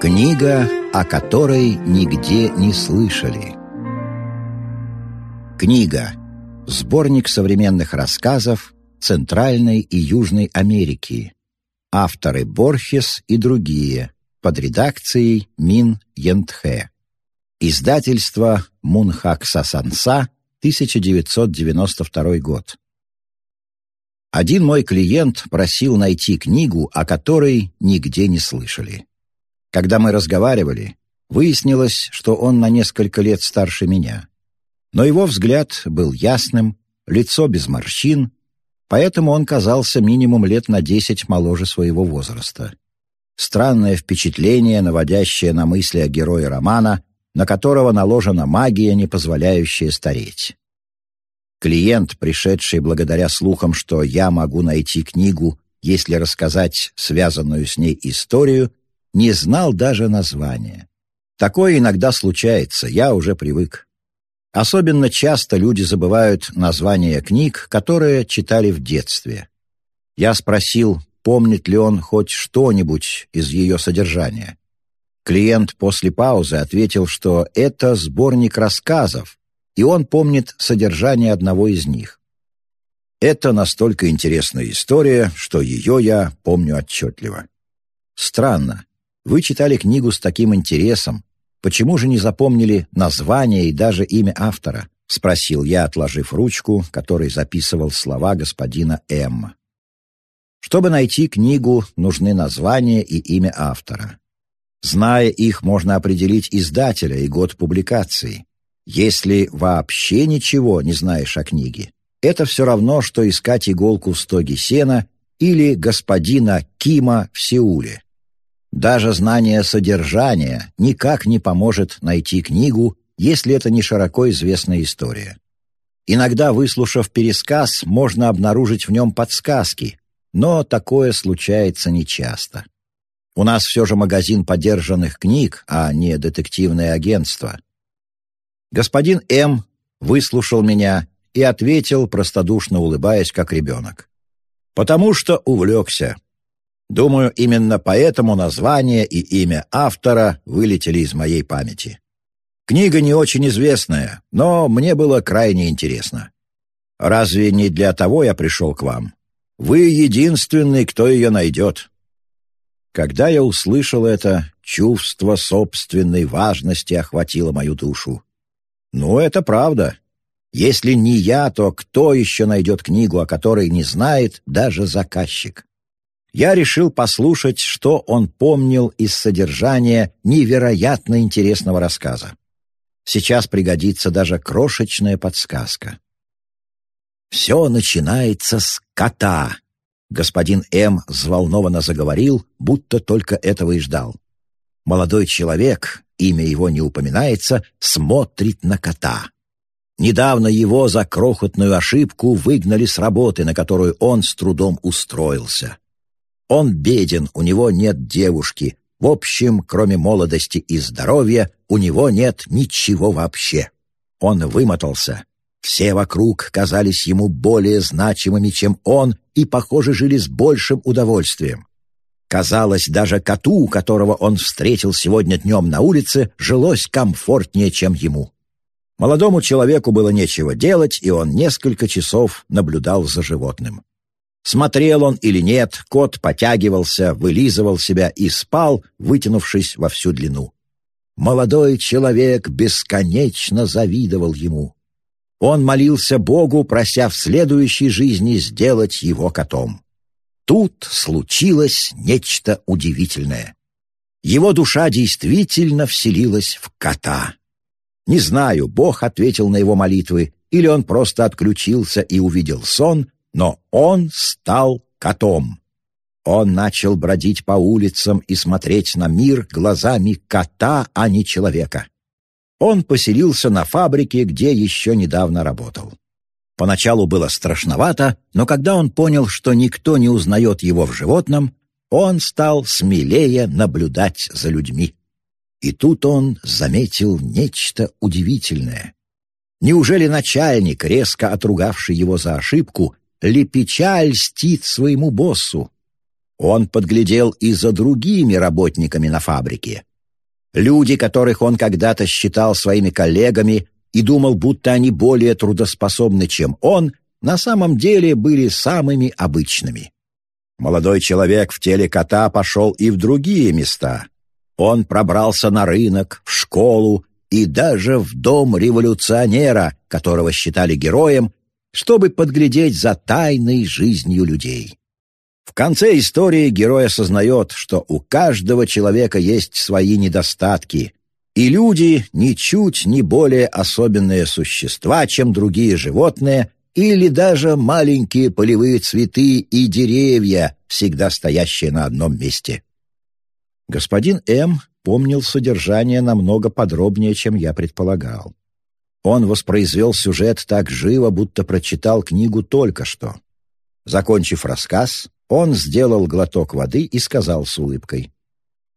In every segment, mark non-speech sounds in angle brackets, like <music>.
Книга, о которой нигде не слышали. Книга. Сборник современных рассказов Центральной и Южной Америки. Авторы Борхес и другие. Под редакцией Мин Ентхэ. Издательство Мунхак Сасанса, 1992 год. Один мой клиент просил найти книгу, о которой нигде не слышали. Когда мы разговаривали, выяснилось, что он на несколько лет старше меня. Но его взгляд был ясным, лицо без морщин, поэтому он казался минимум лет на десять моложе своего возраста. Странное впечатление, наводящее на мысли о герое романа, на которого наложена магия, не позволяющая стареть. Клиент, пришедший благодаря слухам, что я могу найти книгу, если рассказать связанную с ней историю, не знал даже названия. Такое иногда случается, я уже привык. Особенно часто люди забывают названия книг, которые читали в детстве. Я спросил, помнит ли он хоть что-нибудь из ее содержания. Клиент после паузы ответил, что это сборник рассказов, и он помнит содержание одного из них. Это настолько интересная история, что ее я помню отчетливо. Странно, вы читали книгу с таким интересом. Почему же не запомнили название и даже имя автора? Спросил я, отложив ручку, которой записывал слова господина М. Чтобы найти книгу, нужны название и имя автора. Зная их, можно определить издателя и год публикации. Если вообще ничего не знаешь о книге, это все равно, что искать иголку в стоге сена или господина Кима в Сеуле. Даже знание содержания никак не поможет найти книгу, если это не широко известная история. Иногда, выслушав пересказ, можно обнаружить в нем подсказки, но такое случается нечасто. У нас все же магазин подержанных книг, а не детективное агентство. Господин М. выслушал меня и ответил, простодушно улыбаясь, как ребенок. «Потому что увлекся. Думаю, именно поэтому название и имя автора вылетели из моей памяти. Книга не очень известная, но мне было крайне интересно. Разве не для того я пришел к вам? Вы единственный, кто ее найдет. Когда я услышал это, чувство собственной важности охватило мою душу. Ну, это правда. Если не я, то кто еще найдет книгу, о которой не знает даже заказчик? я решил послушать, что он помнил из содержания невероятно интересного рассказа. Сейчас пригодится даже крошечная подсказка. «Все начинается с кота», — господин М. взволнованно заговорил, будто только этого и ждал. Молодой человек, имя его не упоминается, смотрит на кота. Недавно его за крохотную ошибку выгнали с работы, на которую он с трудом устроился. Он беден, у него нет девушки. В общем, кроме молодости и здоровья, у него нет ничего вообще. Он вымотался. Все вокруг казались ему более значимыми, чем он, и, похоже, жили с большим удовольствием. Казалось, даже коту, которого он встретил сегодня днем на улице, жилось комфортнее, чем ему. Молодому человеку было нечего делать, и он несколько часов наблюдал за животным. Смотрел он или нет, кот потягивался, вылизывал себя и спал, вытянувшись во всю длину. Молодой человек бесконечно завидовал ему. Он молился Богу, прося в следующей жизни сделать его котом. Тут случилось нечто удивительное. Его душа действительно вселилась в кота. Не знаю, Бог ответил на его молитвы, или он просто отключился и увидел сон, но он стал котом. Он начал бродить по улицам и смотреть на мир глазами кота, а не человека. Он поселился на фабрике, где еще недавно работал. Поначалу было страшновато, но когда он понял, что никто не узнает его в животном, он стал смелее наблюдать за людьми. И тут он заметил нечто удивительное. Неужели начальник, резко отругавший его за ошибку, Лепеча льстит своему боссу. Он подглядел и за другими работниками на фабрике. Люди, которых он когда-то считал своими коллегами и думал, будто они более трудоспособны, чем он, на самом деле были самыми обычными. Молодой человек в теле кота пошел и в другие места. Он пробрался на рынок, в школу и даже в дом революционера, которого считали героем, чтобы подглядеть за тайной жизнью людей. В конце истории герой осознает, что у каждого человека есть свои недостатки, и люди ничуть не более особенные существа, чем другие животные или даже маленькие полевые цветы и деревья, всегда стоящие на одном месте. Господин М. помнил содержание намного подробнее, чем я предполагал. Он воспроизвел сюжет так живо, будто прочитал книгу только что. Закончив рассказ, он сделал глоток воды и сказал с улыбкой.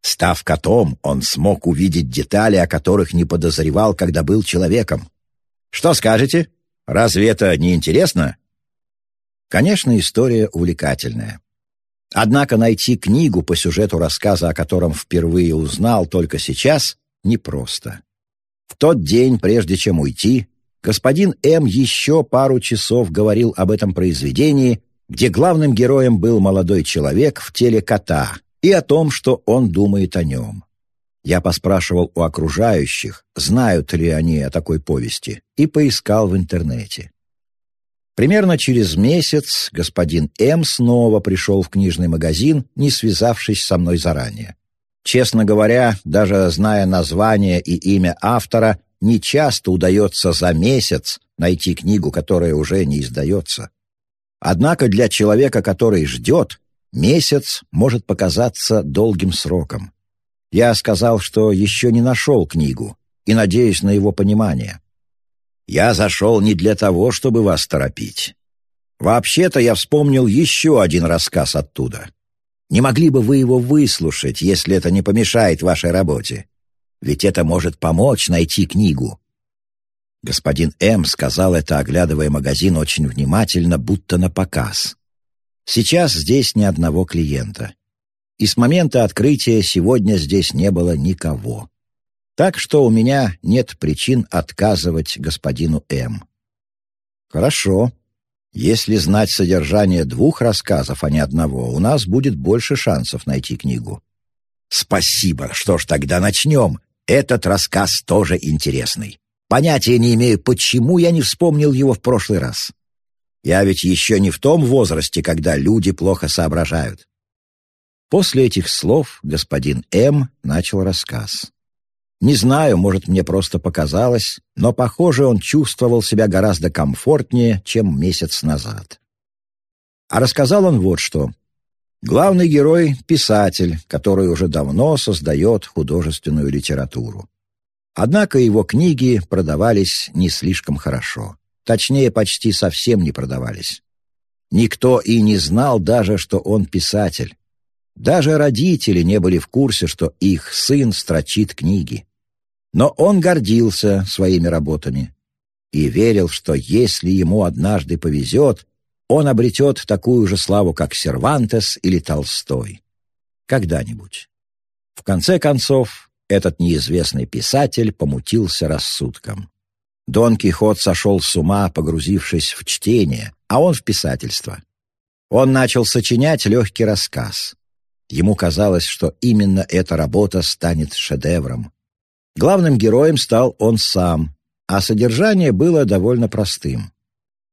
Став котом, он смог увидеть детали, о которых не подозревал, когда был человеком. Что скажете? Разве это не интересно? Конечно, история увлекательная. Однако найти книгу по сюжету рассказа, о котором впервые узнал только сейчас, непросто. В тот день, прежде чем уйти, господин М. еще пару часов говорил об этом произведении, где главным героем был молодой человек в теле кота, и о том, что он думает о нем. Я поспрашивал у окружающих, знают ли они о такой повести, и поискал в интернете. Примерно через месяц господин М. снова пришел в книжный магазин, не связавшись со мной заранее. Честно говоря, даже зная название и имя автора, не часто удается за месяц найти книгу, которая уже не издается. Однако для человека, который ждет, месяц может показаться долгим сроком. Я сказал, что еще не нашел книгу и надеюсь на его понимание. Я зашел не для того, чтобы вас торопить. Вообще-то я вспомнил еще один рассказ оттуда. Не могли бы вы его выслушать, если это не помешает вашей работе? Ведь это может помочь найти книгу». Господин М. сказал это, оглядывая магазин очень внимательно, будто на показ. Сейчас здесь ни одного клиента. И с момента открытия сегодня здесь не было никого. Так что у меня нет причин отказывать господину М. «Хорошо», если знать содержание двух рассказов, а не одного, у нас будет больше шансов найти книгу. Спасибо. Что ж, тогда начнем. Этот рассказ тоже интересный. Понятия не имею, почему я не вспомнил его в прошлый раз. Я ведь еще не в том возрасте, когда люди плохо соображают. После этих слов господин М. начал рассказ. Не знаю, может, мне просто показалось, но, похоже, он чувствовал себя гораздо комфортнее, чем месяц назад. А рассказал он вот что. Главный герой — писатель, который уже давно создает художественную литературу. Однако его книги продавались не слишком хорошо. Точнее, почти совсем не продавались. Никто и не знал даже, что он писатель. Даже родители не были в курсе, что их сын строчит книги. Но он гордился своими работами и верил, что если ему однажды повезет, он обретет такую же славу, как Сервантес или Толстой. Когда-нибудь. В конце концов, этот неизвестный писатель помутился рассудком. Дон Кихот сошел с ума, погрузившись в чтение, а он в писательство. Он начал сочинять легкий рассказ. Ему казалось, что именно эта работа станет шедевром. Главным героем стал он сам, а содержание было довольно простым.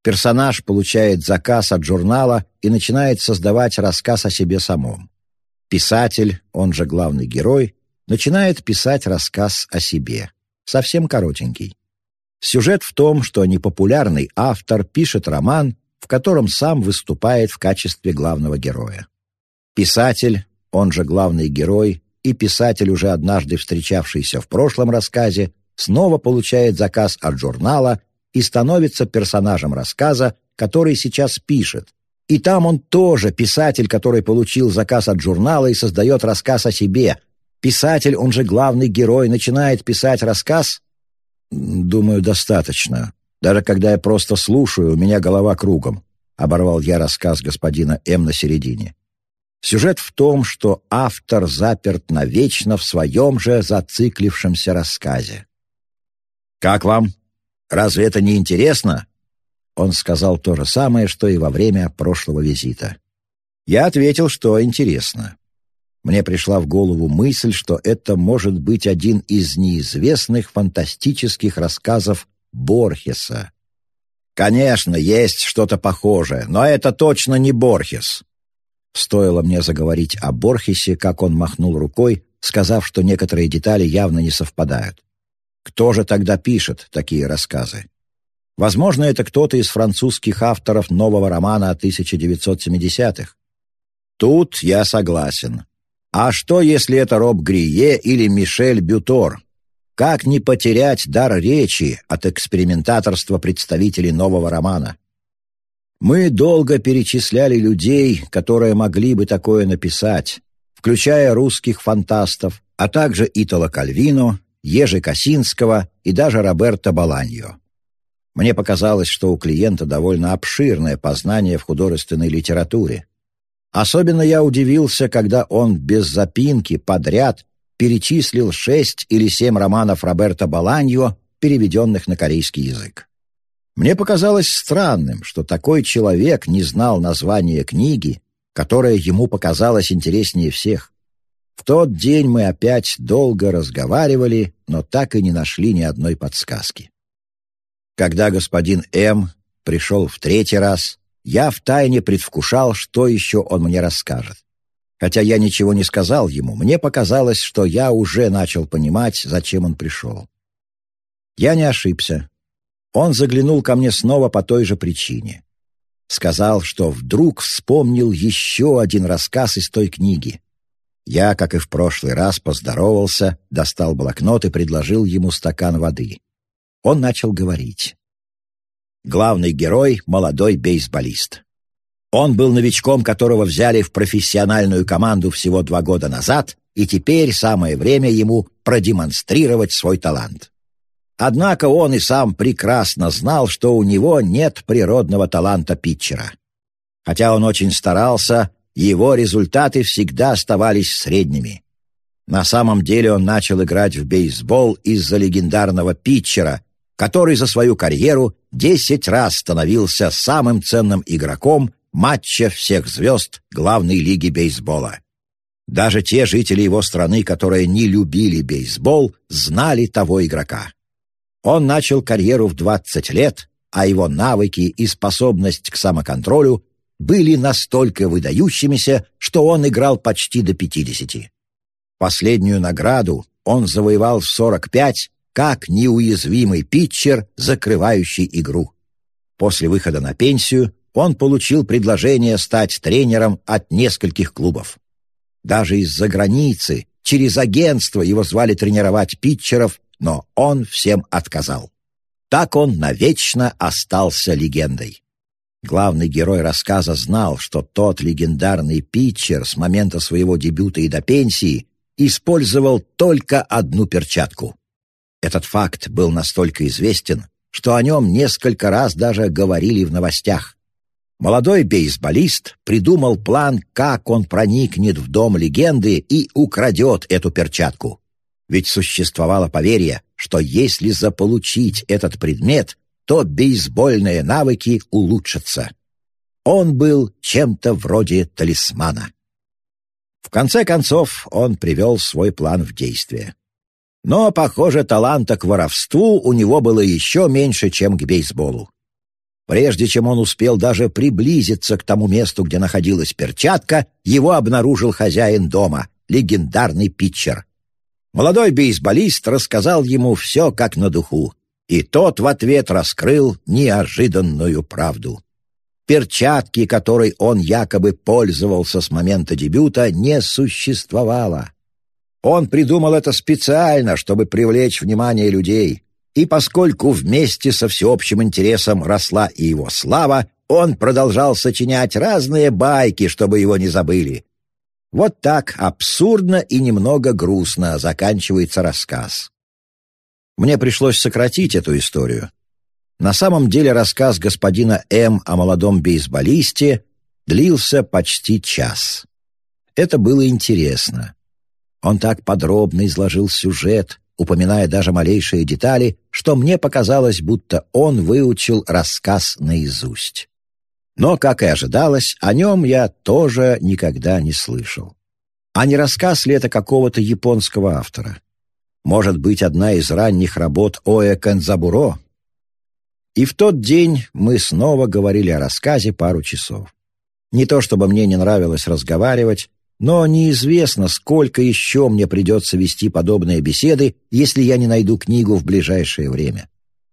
Персонаж получает заказ от журнала и начинает создавать рассказ о себе самом. Писатель, он же главный герой, начинает писать рассказ о себе, совсем коротенький. Сюжет в том, что непопулярный автор пишет роман, в котором сам выступает в качестве главного героя. Писатель, он же главный герой, и писатель, уже однажды встречавшийся в прошлом рассказе, снова получает заказ от журнала и становится персонажем рассказа, который сейчас пишет. И там он тоже писатель, который получил заказ от журнала и создает рассказ о себе. Писатель, он же главный герой, начинает писать рассказ? Думаю, достаточно. Даже когда я просто слушаю, у меня голова кругом. Оборвал я рассказ господина М на середине. Сюжет в том, что автор заперт навечно в своем же зациклившемся рассказе. «Как вам? Разве это не интересно?» Он сказал то же самое, что и во время прошлого визита. Я ответил, что интересно. Мне пришла в голову мысль, что это может быть один из неизвестных фантастических рассказов Борхеса. Конечно, есть что-то похожее, но это точно не Борхес. Стоило мне заговорить о Борхесе, как он махнул рукой, сказав, что некоторые детали явно не совпадают. Кто же тогда пишет такие рассказы? Возможно, это кто-то из французских авторов нового романа 1970-х. Тут я согласен. А что, если это Роб Грие или Мишель Бютор? Как не потерять дар речи от экспериментаторства представителей нового романа? Мы долго перечисляли людей, которые могли бы такое написать, включая русских фантастов, а также Итало Кальвино, Ежи Косинского и даже Роберто Баланьо. Мне показалось, что у клиента довольно обширное познание в художественной литературе. Особенно я удивился, когда он без запинки подряд перечислил шесть или семь романов Роберто Баланьо, переведенных на корейский язык. Мне показалось странным, что такой человек не знал названия книги, которая ему показалась интереснее всех. В тот день мы опять долго разговаривали, но так и не нашли ни одной подсказки. Когда господин М. пришел в третий раз, я втайне предвкушал, что еще он мне расскажет. Хотя я ничего не сказал ему, мне показалось, что я уже начал понимать, зачем он пришел. Я не ошибся. Он заглянул ко мне снова по той же причине. Сказал, что вдруг вспомнил еще один рассказ из той книги. Я, как и в прошлый раз, поздоровался, достал блокнот и предложил ему стакан воды. Он начал говорить. Главный герой — молодой бейсболист. Он был новичком, которого взяли в профессиональную команду всего два года назад, и теперь самое время ему продемонстрировать свой талант. Однако он и сам прекрасно знал, что у него нет природного таланта питчера. Хотя он очень старался, его результаты всегда оставались средними. На самом деле он начал играть в бейсбол из-за легендарного питчера, который за свою карьеру десять раз становился самым ценным игроком матча всех звезд главной лиги бейсбола. Даже те жители его страны, которые не любили бейсбол, знали того игрока. Он начал карьеру в 20 лет, а его навыки и способность к самоконтролю были настолько выдающимися, что он играл почти до 50. Последнюю награду он завоевал в 45 как неуязвимый питчер, закрывающий игру. После выхода на пенсию он получил предложение стать тренером от нескольких клубов. Даже из-за границы, через агентство его звали тренировать питчеров, но он всем отказал. Так он навечно остался легендой. Главный герой рассказа знал, что тот легендарный питчер с момента своего дебюта и до пенсии использовал только одну перчатку. Этот факт был настолько известен, что о нем несколько раз даже говорили в новостях. Молодой бейсболист придумал план, как он проникнет в дом легенды и украдет эту перчатку. Ведь существовало поверье, что если заполучить этот предмет, то бейсбольные навыки улучшатся. Он был чем-то вроде талисмана. В конце концов, он привел свой план в действие. Но, похоже, таланта к воровству у него было еще меньше, чем к бейсболу. Прежде чем он успел даже приблизиться к тому месту, где находилась перчатка, его обнаружил хозяин дома, легендарный питчер. Молодой бейсболист рассказал ему все как на духу, и тот в ответ раскрыл неожиданную правду. Перчатки, которой он якобы пользовался с момента дебюта, не существовало. Он придумал это специально, чтобы привлечь внимание людей. И поскольку вместе со всеобщим интересом росла и его слава, он продолжал сочинять разные байки, чтобы его не забыли. Вот так абсурдно и немного грустно заканчивается рассказ. Мне пришлось сократить эту историю. На самом деле рассказ господина М. о молодом бейсболисте длился почти час. Это было интересно. Он так подробно изложил сюжет, упоминая даже малейшие детали, что мне показалось, будто он выучил рассказ наизусть. Но, как и ожидалось, о нем я тоже никогда не слышал. А не рассказ ли это какого-то японского автора? Может быть, одна из ранних работ Оэ Канзабуро? И в тот день мы снова говорили о рассказе пару часов. Не то чтобы мне не нравилось разговаривать, но неизвестно, сколько еще мне придется вести подобные беседы, если я не найду книгу в ближайшее время.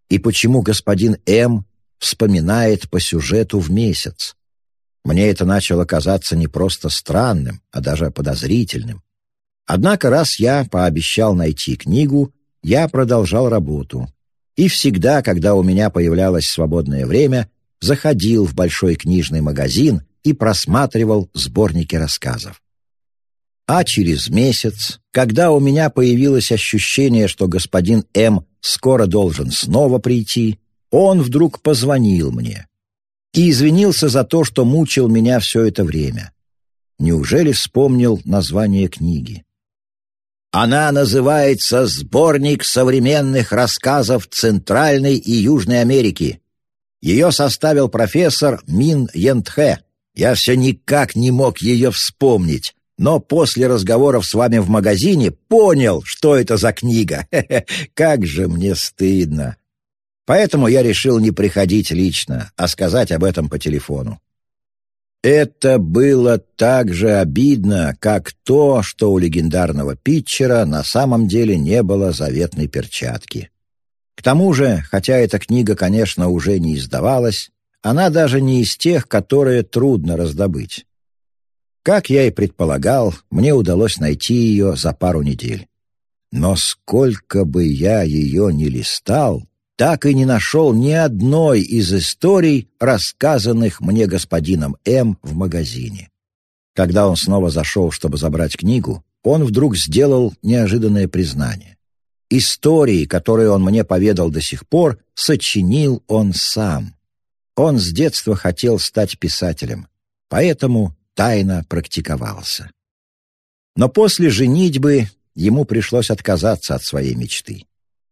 И почему господин М вспоминает по сюжету в месяц? Мне это начало казаться не просто странным, а даже подозрительным. Однако раз я пообещал найти книгу, я продолжал работу. И всегда, когда у меня появлялось свободное время, заходил в большой книжный магазин и просматривал сборники рассказов. А через месяц, когда у меня появилось ощущение, что господин М скоро должен снова прийти, он вдруг позвонил мне и извинился за то, что мучил меня все это время. Неужели вспомнил название книги? Она называется «Сборник современных рассказов Центральной и Южной Америки». Ее составил профессор Мин Ентхэ. Я все никак не мог ее вспомнить, но после разговоров с вами в магазине понял, что это за книга. <laughs> Как же мне стыдно. Поэтому я решил не приходить лично, а сказать об этом по телефону. Это было так же обидно, как то, что у легендарного питчера на самом деле не было заветной перчатки. К тому же, хотя эта книга, конечно, уже не издавалась, она даже не из тех, которые трудно раздобыть. Как я и предполагал, мне удалось найти ее за пару недель. Но сколько бы я ее ни листал, так и не нашел ни одной из историй, рассказанных мне господином М. в магазине. Когда он снова зашел, чтобы забрать книгу, он вдруг сделал неожиданное признание. Истории, которые он мне поведал до сих пор, сочинил он сам. Он с детства хотел стать писателем, поэтому тайно практиковался. Но после женитьбы ему пришлось отказаться от своей мечты.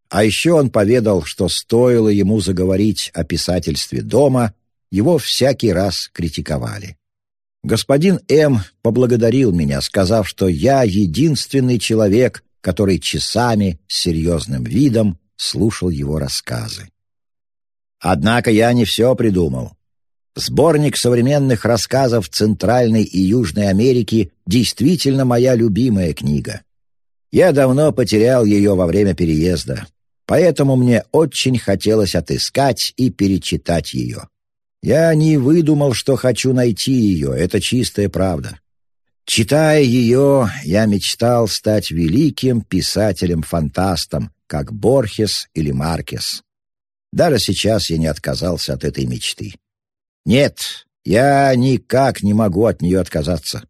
А еще он поведал, что стоило ему заговорить о писательстве дома, его всякий раз критиковали. Господин М. поблагодарил меня, сказав, что я единственный человек, который часами с серьезным видом слушал его рассказы. Однако я не все придумал. Сборник современных рассказов Центральной и Южной Америки действительно моя любимая книга. Я давно потерял ее во время переезда. Поэтому мне очень хотелось отыскать и перечитать ее. Я не выдумал, что хочу найти ее, это чистая правда. Читая ее, я мечтал стать великим писателем-фантастом, как Борхес или Маркес. Даже сейчас я не отказался от этой мечты. Нет, я никак не могу от нее отказаться.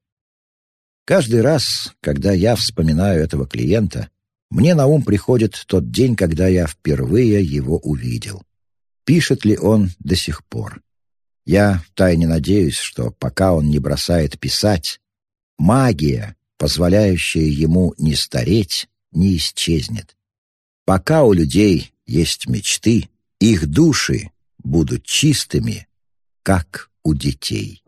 Каждый раз, когда я вспоминаю этого клиента, мне на ум приходит тот день, когда я впервые его увидел. Пишет ли он до сих пор? Я втайне надеюсь, что пока он не бросает писать, магия, позволяющая ему не стареть, не исчезнет. Пока у людей есть мечты, их души будут чистыми, как у детей.